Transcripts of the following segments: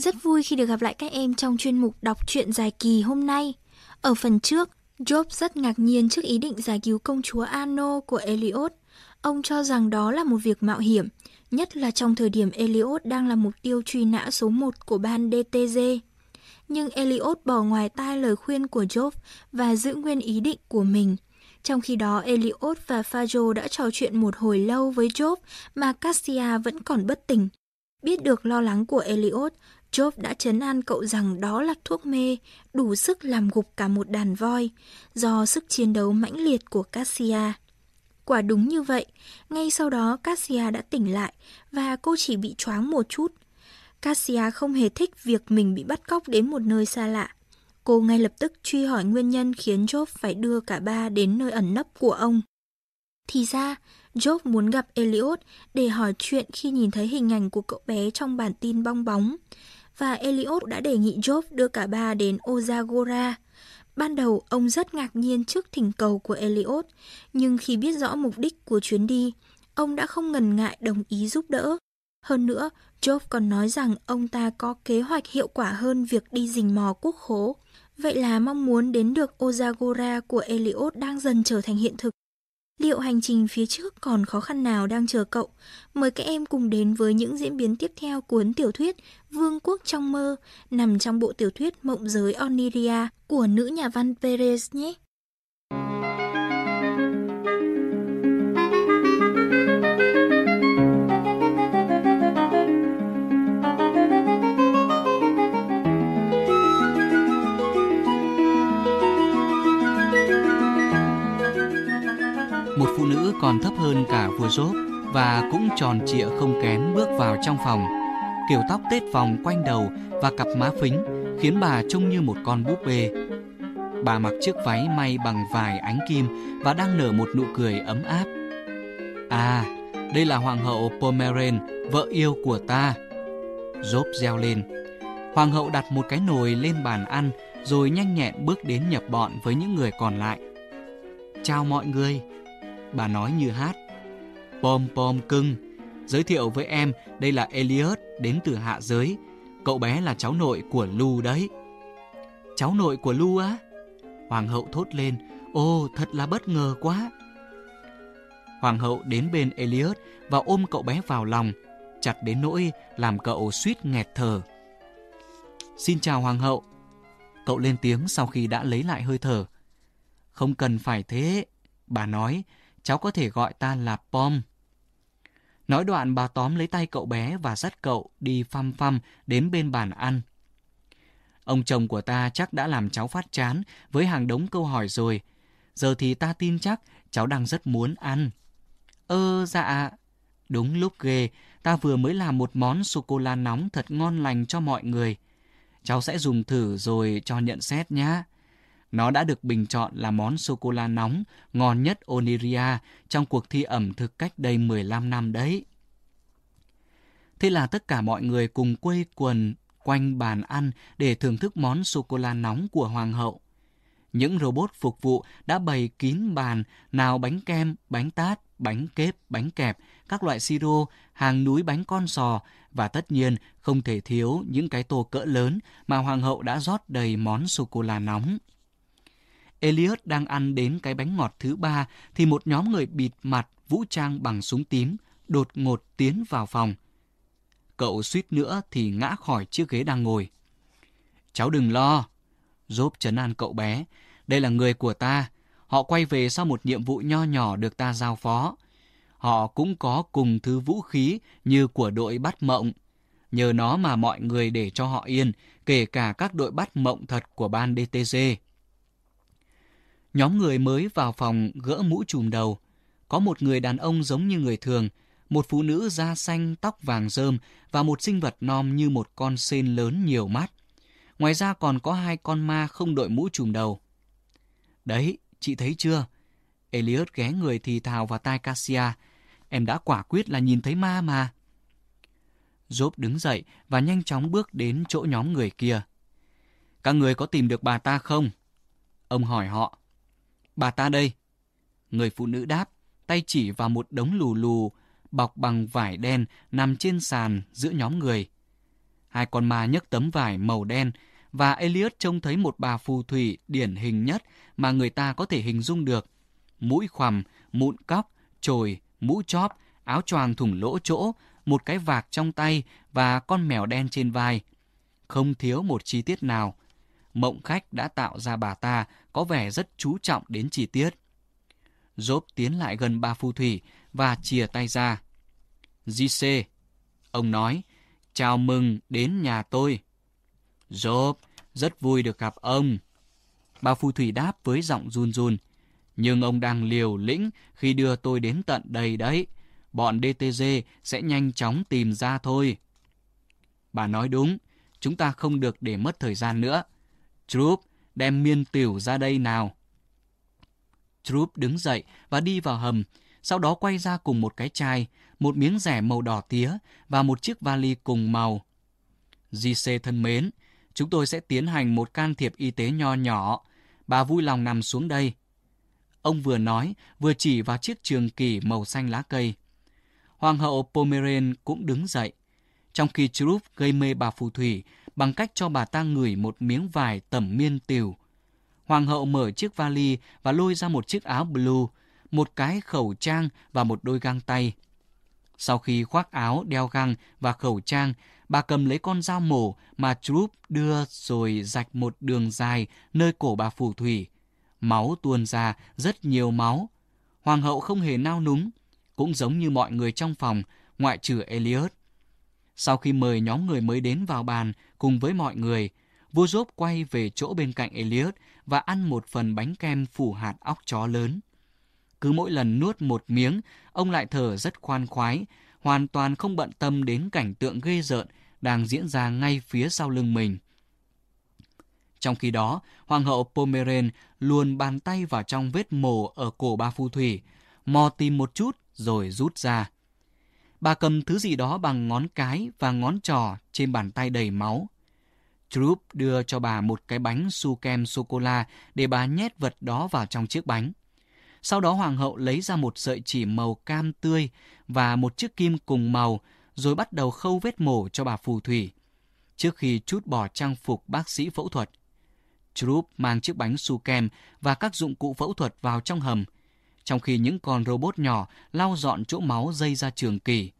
Rất vui khi được gặp lại các em trong chuyên mục đọc truyện dài kỳ hôm nay. Ở phần trước, Job rất ngạc nhiên trước ý định giải cứu công chúa Ano của Elliot. Ông cho rằng đó là một việc mạo hiểm, nhất là trong thời điểm Elliot đang là mục tiêu truy nã số 1 của ban DTG. Nhưng Elliot bỏ ngoài tai lời khuyên của Job và giữ nguyên ý định của mình. Trong khi đó, Elliot và Fajo đã trò chuyện một hồi lâu với Job mà Cassia vẫn còn bất tỉnh. Biết được lo lắng của Elliot, Job đã chấn an cậu rằng đó là thuốc mê, đủ sức làm gục cả một đàn voi, do sức chiến đấu mãnh liệt của Cassia. Quả đúng như vậy, ngay sau đó Cassia đã tỉnh lại và cô chỉ bị choáng một chút. Cassia không hề thích việc mình bị bắt cóc đến một nơi xa lạ. Cô ngay lập tức truy hỏi nguyên nhân khiến Job phải đưa cả ba đến nơi ẩn nấp của ông. Thì ra, Job muốn gặp Elliot để hỏi chuyện khi nhìn thấy hình ảnh của cậu bé trong bản tin bong bóng. Và Eliot đã đề nghị Job đưa cả ba đến Ozagora. Ban đầu ông rất ngạc nhiên trước thỉnh cầu của Eliot, nhưng khi biết rõ mục đích của chuyến đi, ông đã không ngần ngại đồng ý giúp đỡ. Hơn nữa, Job còn nói rằng ông ta có kế hoạch hiệu quả hơn việc đi rình mò quốc khố. Vậy là mong muốn đến được Ozagora của Eliot đang dần trở thành hiện thực. Liệu hành trình phía trước còn khó khăn nào đang chờ cậu? Mời các em cùng đến với những diễn biến tiếp theo cuốn tiểu thuyết Vương quốc trong mơ, nằm trong bộ tiểu thuyết Mộng giới Oniria của nữ nhà văn Perez nhé. Hơn cả vua rốt và cũng tròn trịa không kém bước vào trong phòng. Kiểu tóc tết vòng quanh đầu và cặp má phính khiến bà trông như một con búp bê. Bà mặc chiếc váy may bằng vài ánh kim và đang nở một nụ cười ấm áp. À, đây là hoàng hậu Pomeren, vợ yêu của ta. Rốp reo lên. Hoàng hậu đặt một cái nồi lên bàn ăn rồi nhanh nhẹn bước đến nhập bọn với những người còn lại. Chào mọi người, bà nói như hát. Pom pom cưng, giới thiệu với em đây là Elliot đến từ hạ giới. Cậu bé là cháu nội của Lu đấy. Cháu nội của Lu á? Hoàng hậu thốt lên, ô thật là bất ngờ quá. Hoàng hậu đến bên Elliot và ôm cậu bé vào lòng, chặt đến nỗi làm cậu suýt nghẹt thở. Xin chào Hoàng hậu. Cậu lên tiếng sau khi đã lấy lại hơi thở. Không cần phải thế, bà nói, cháu có thể gọi ta là Pom. Nói đoạn bà tóm lấy tay cậu bé và dắt cậu đi phăm phăm đến bên bàn ăn. Ông chồng của ta chắc đã làm cháu phát chán với hàng đống câu hỏi rồi. Giờ thì ta tin chắc cháu đang rất muốn ăn. Ơ dạ, đúng lúc ghê, ta vừa mới làm một món sô-cô-la nóng thật ngon lành cho mọi người. Cháu sẽ dùng thử rồi cho nhận xét nhé. Nó đã được bình chọn là món sô-cô-la nóng ngon nhất Oniria trong cuộc thi ẩm thực cách đây 15 năm đấy. Thế là tất cả mọi người cùng quây quần quanh bàn ăn để thưởng thức món sô-cô-la nóng của Hoàng hậu. Những robot phục vụ đã bày kín bàn, nào bánh kem, bánh tát, bánh kếp, bánh kẹp, các loại siro, hàng núi bánh con sò và tất nhiên không thể thiếu những cái tô cỡ lớn mà Hoàng hậu đã rót đầy món sô-cô-la nóng. Elliot đang ăn đến cái bánh ngọt thứ ba thì một nhóm người bịt mặt vũ trang bằng súng tím đột ngột tiến vào phòng. Cậu suýt nữa thì ngã khỏi chiếc ghế đang ngồi. Cháu đừng lo. Giúp chấn an cậu bé. Đây là người của ta. Họ quay về sau một nhiệm vụ nho nhỏ được ta giao phó. Họ cũng có cùng thứ vũ khí như của đội bắt mộng. Nhờ nó mà mọi người để cho họ yên, kể cả các đội bắt mộng thật của ban DTG. Nhóm người mới vào phòng gỡ mũ trùm đầu. Có một người đàn ông giống như người thường, một phụ nữ da xanh tóc vàng rơm và một sinh vật nom như một con sên lớn nhiều mắt. Ngoài ra còn có hai con ma không đội mũ trùm đầu. Đấy, chị thấy chưa? Elliot ghé người thì thào vào tai Cassia. Em đã quả quyết là nhìn thấy ma mà. Job đứng dậy và nhanh chóng bước đến chỗ nhóm người kia. Các người có tìm được bà ta không? Ông hỏi họ. Bà ta đây. Người phụ nữ đáp, tay chỉ vào một đống lù lù, bọc bằng vải đen nằm trên sàn giữa nhóm người. Hai con ma nhấc tấm vải màu đen và Elliot trông thấy một bà phù thủy điển hình nhất mà người ta có thể hình dung được. Mũi khoằm, mụn cóc, trồi, mũ chóp, áo choàng thủng lỗ chỗ, một cái vạc trong tay và con mèo đen trên vai. Không thiếu một chi tiết nào. Mộng khách đã tạo ra bà ta có vẻ rất chú trọng đến chi tiết. Job tiến lại gần bà phù thủy và chìa tay ra. Gise, ông nói, chào mừng đến nhà tôi. Job, rất vui được gặp ông. Bà phù thủy đáp với giọng run run. Nhưng ông đang liều lĩnh khi đưa tôi đến tận đây đấy. Bọn DTG sẽ nhanh chóng tìm ra thôi. Bà nói đúng, chúng ta không được để mất thời gian nữa. Troop, đem miên tiểu ra đây nào. Troop đứng dậy và đi vào hầm, sau đó quay ra cùng một cái chai, một miếng rẻ màu đỏ tía và một chiếc vali cùng màu. JC thân mến, chúng tôi sẽ tiến hành một can thiệp y tế nho nhỏ. Bà vui lòng nằm xuống đây. Ông vừa nói, vừa chỉ vào chiếc trường kỳ màu xanh lá cây. Hoàng hậu Pomeran cũng đứng dậy. Trong khi Trup gây mê bà phù thủy bằng cách cho bà ta ngửi một miếng vải tẩm miên tiều, Hoàng hậu mở chiếc vali và lôi ra một chiếc áo blue, một cái khẩu trang và một đôi găng tay. Sau khi khoác áo, đeo găng và khẩu trang, bà cầm lấy con dao mổ mà Trup đưa rồi rạch một đường dài nơi cổ bà phù thủy. Máu tuôn ra, rất nhiều máu. Hoàng hậu không hề nao núng, cũng giống như mọi người trong phòng, ngoại trừ Elliot. Sau khi mời nhóm người mới đến vào bàn cùng với mọi người, vua Job quay về chỗ bên cạnh Elliot và ăn một phần bánh kem phủ hạt óc chó lớn. Cứ mỗi lần nuốt một miếng, ông lại thở rất khoan khoái, hoàn toàn không bận tâm đến cảnh tượng ghê rợn đang diễn ra ngay phía sau lưng mình. Trong khi đó, Hoàng hậu Pomeren luôn bàn tay vào trong vết mổ ở cổ ba phu thủy, mò tìm một chút rồi rút ra. Bà cầm thứ gì đó bằng ngón cái và ngón trò trên bàn tay đầy máu. Troop đưa cho bà một cái bánh su kem sô-cô-la để bà nhét vật đó vào trong chiếc bánh. Sau đó hoàng hậu lấy ra một sợi chỉ màu cam tươi và một chiếc kim cùng màu, rồi bắt đầu khâu vết mổ cho bà phù thủy. Trước khi chút bỏ trang phục bác sĩ phẫu thuật, Troop mang chiếc bánh su kem và các dụng cụ phẫu thuật vào trong hầm, trong khi những con robot nhỏ lau dọn chỗ máu dây ra trường kỳ.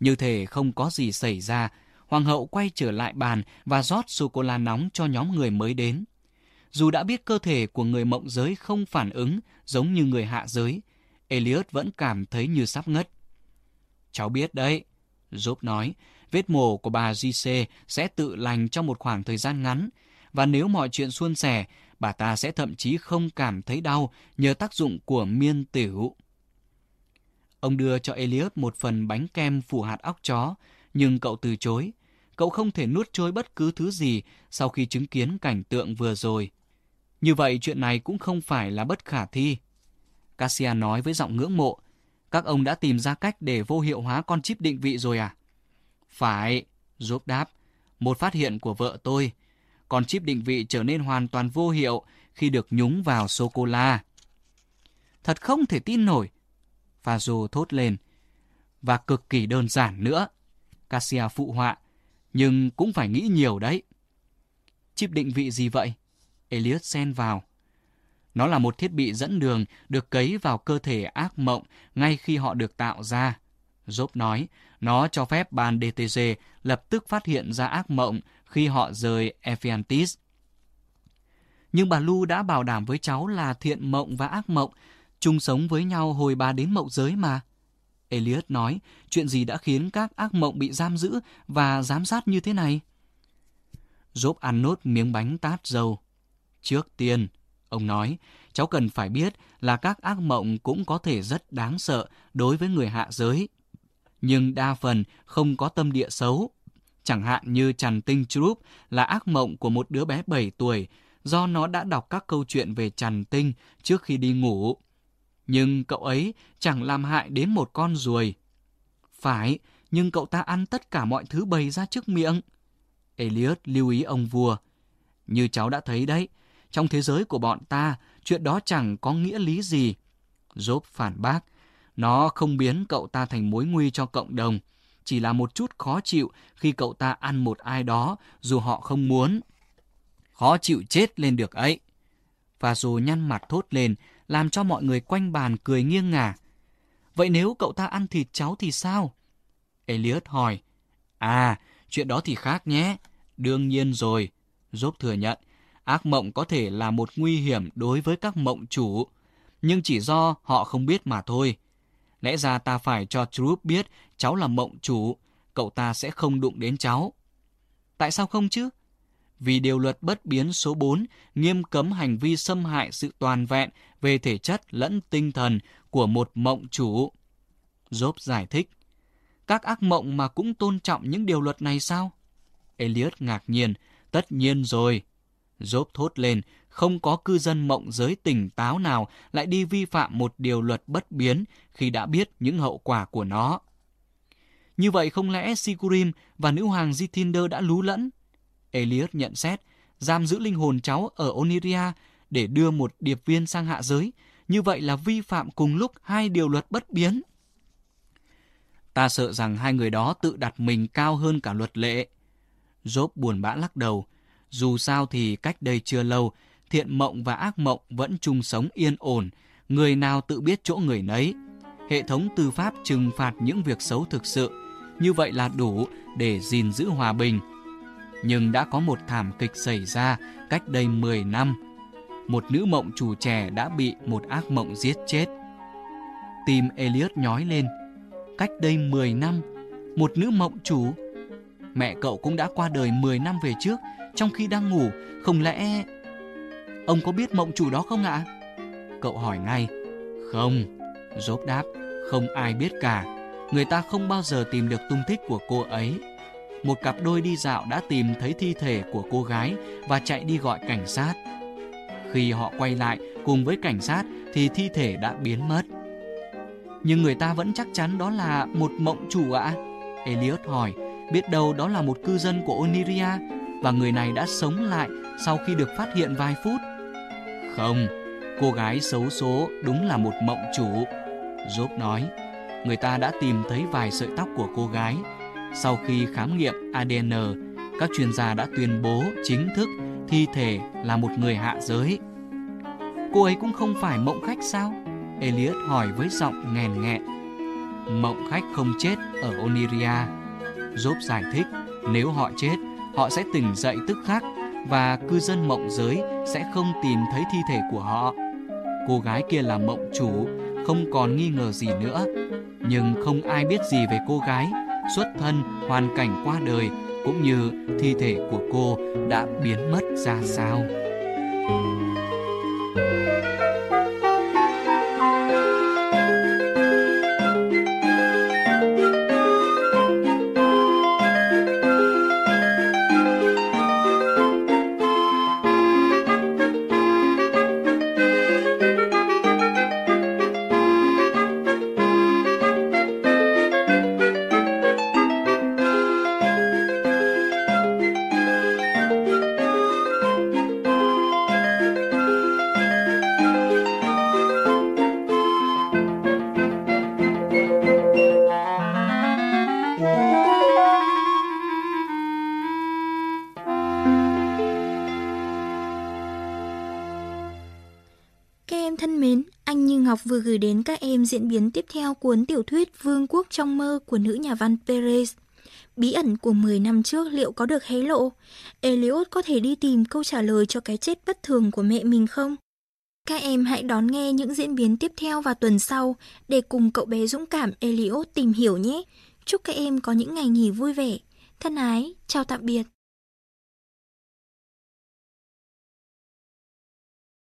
Như thể không có gì xảy ra, hoàng hậu quay trở lại bàn và rót sô-cô-la nóng cho nhóm người mới đến. Dù đã biết cơ thể của người mộng giới không phản ứng giống như người hạ giới, Elliot vẫn cảm thấy như sắp ngất. Cháu biết đấy, Job nói, vết mổ của bà JC sẽ tự lành trong một khoảng thời gian ngắn, và nếu mọi chuyện suôn sẻ, bà ta sẽ thậm chí không cảm thấy đau nhờ tác dụng của miên tiểu. Ông đưa cho Elliot một phần bánh kem phủ hạt óc chó, nhưng cậu từ chối. Cậu không thể nuốt trôi bất cứ thứ gì sau khi chứng kiến cảnh tượng vừa rồi. Như vậy chuyện này cũng không phải là bất khả thi. Cassia nói với giọng ngưỡng mộ, các ông đã tìm ra cách để vô hiệu hóa con chip định vị rồi à? Phải, Giúp đáp, một phát hiện của vợ tôi. Con chip định vị trở nên hoàn toàn vô hiệu khi được nhúng vào sô-cô-la. Thật không thể tin nổi, Fazo thốt lên. Và cực kỳ đơn giản nữa. Cassia phụ họa, nhưng cũng phải nghĩ nhiều đấy. Chip định vị gì vậy? Elliot xen vào. Nó là một thiết bị dẫn đường được cấy vào cơ thể ác mộng ngay khi họ được tạo ra. Job nói, nó cho phép ban DTG lập tức phát hiện ra ác mộng khi họ rời Ephiantis. Nhưng bà Lu đã bảo đảm với cháu là thiện mộng và ác mộng chung sống với nhau hồi bà đến mộng giới mà. Elliot nói, chuyện gì đã khiến các ác mộng bị giam giữ và giám sát như thế này? Job ăn nốt miếng bánh tát dầu. Trước tiên, ông nói, cháu cần phải biết là các ác mộng cũng có thể rất đáng sợ đối với người hạ giới. Nhưng đa phần không có tâm địa xấu. Chẳng hạn như Trần Tinh Trup là ác mộng của một đứa bé 7 tuổi do nó đã đọc các câu chuyện về Trần Tinh trước khi đi ngủ. Nhưng cậu ấy chẳng làm hại đến một con ruồi. Phải, nhưng cậu ta ăn tất cả mọi thứ bày ra trước miệng. Elliot lưu ý ông vua. Như cháu đã thấy đấy, trong thế giới của bọn ta, chuyện đó chẳng có nghĩa lý gì. Job phản bác, nó không biến cậu ta thành mối nguy cho cộng đồng, chỉ là một chút khó chịu khi cậu ta ăn một ai đó dù họ không muốn. Khó chịu chết lên được ấy. Và rồi nhăn mặt thốt lên, làm cho mọi người quanh bàn cười nghiêng ngả. Vậy nếu cậu ta ăn thịt cháu thì sao? Elliot hỏi. À, chuyện đó thì khác nhé. Đương nhiên rồi. Job thừa nhận, ác mộng có thể là một nguy hiểm đối với các mộng chủ, nhưng chỉ do họ không biết mà thôi. Lẽ ra ta phải cho Trup biết cháu là mộng chủ, cậu ta sẽ không đụng đến cháu. Tại sao không chứ? Vì điều luật bất biến số 4 nghiêm cấm hành vi xâm hại sự toàn vẹn về thể chất lẫn tinh thần của một mộng chủ. Job giải thích. Các ác mộng mà cũng tôn trọng những điều luật này sao? Elliot ngạc nhiên. Tất nhiên rồi. Job thốt lên, không có cư dân mộng giới tỉnh táo nào lại đi vi phạm một điều luật bất biến khi đã biết những hậu quả của nó. Như vậy không lẽ Sigurim và nữ hoàng Zithinder đã lú lẫn? Elias nhận xét, giam giữ linh hồn cháu ở Oniria để đưa một điệp viên sang hạ giới, như vậy là vi phạm cùng lúc hai điều luật bất biến. Ta sợ rằng hai người đó tự đặt mình cao hơn cả luật lệ. Job buồn bã lắc đầu. Dù sao thì cách đây chưa lâu, thiện mộng và ác mộng vẫn chung sống yên ổn, người nào tự biết chỗ người nấy. Hệ thống tư pháp trừng phạt những việc xấu thực sự, như vậy là đủ để gìn giữ hòa bình. Nhưng đã có một thảm kịch xảy ra cách đây 10 năm. Một nữ mộng chủ trẻ đã bị một ác mộng giết chết. Tim Elliot nhói lên. Cách đây 10 năm, một nữ mộng chủ Mẹ cậu cũng đã qua đời 10 năm về trước, trong khi đang ngủ, không lẽ... Ông có biết mộng chủ đó không ạ? Cậu hỏi ngay. Không, Dốt đáp, không ai biết cả. Người ta không bao giờ tìm được tung tích của cô ấy. Một cặp đôi đi dạo đã tìm thấy thi thể của cô gái và chạy đi gọi cảnh sát. Khi họ quay lại cùng với cảnh sát thì thi thể đã biến mất. Nhưng người ta vẫn chắc chắn đó là một mộng chủ ạ? Elliot hỏi Biết đâu đó là một cư dân của Oniria và người này đã sống lại sau khi được phát hiện vài phút. Không, cô gái xấu số đúng là một mộng chủ. Job nói, người ta đã tìm thấy vài sợi tóc của cô gái. Sau khi khám nghiệm ADN, các chuyên gia đã tuyên bố chính thức thi thể là một người hạ giới. Cô ấy cũng không phải mộng khách sao? Elliot hỏi với giọng nghèn nghẹn. Mộng khách không chết ở Oniria Job giải thích, nếu họ chết, họ sẽ tỉnh dậy tức khắc và cư dân mộng giới sẽ không tìm thấy thi thể của họ. Cô gái kia là mộng chủ, không còn nghi ngờ gì nữa. Nhưng không ai biết gì về cô gái, xuất thân, hoàn cảnh qua đời cũng như thi thể của cô đã biến mất ra sao. Gửi đến các em diễn biến tiếp theo cuốn tiểu thuyết Vương quốc trong mơ của nữ nhà văn Perez. Bí ẩn của 10 năm trước liệu có được hé lộ? Elliot có thể đi tìm câu trả lời cho cái chết bất thường của mẹ mình không? Các em hãy đón nghe những diễn biến tiếp theo vào tuần sau để cùng cậu bé dũng cảm Elliot tìm hiểu nhé. Chúc các em có những ngày nghỉ vui vẻ. Thân ái, chào tạm biệt.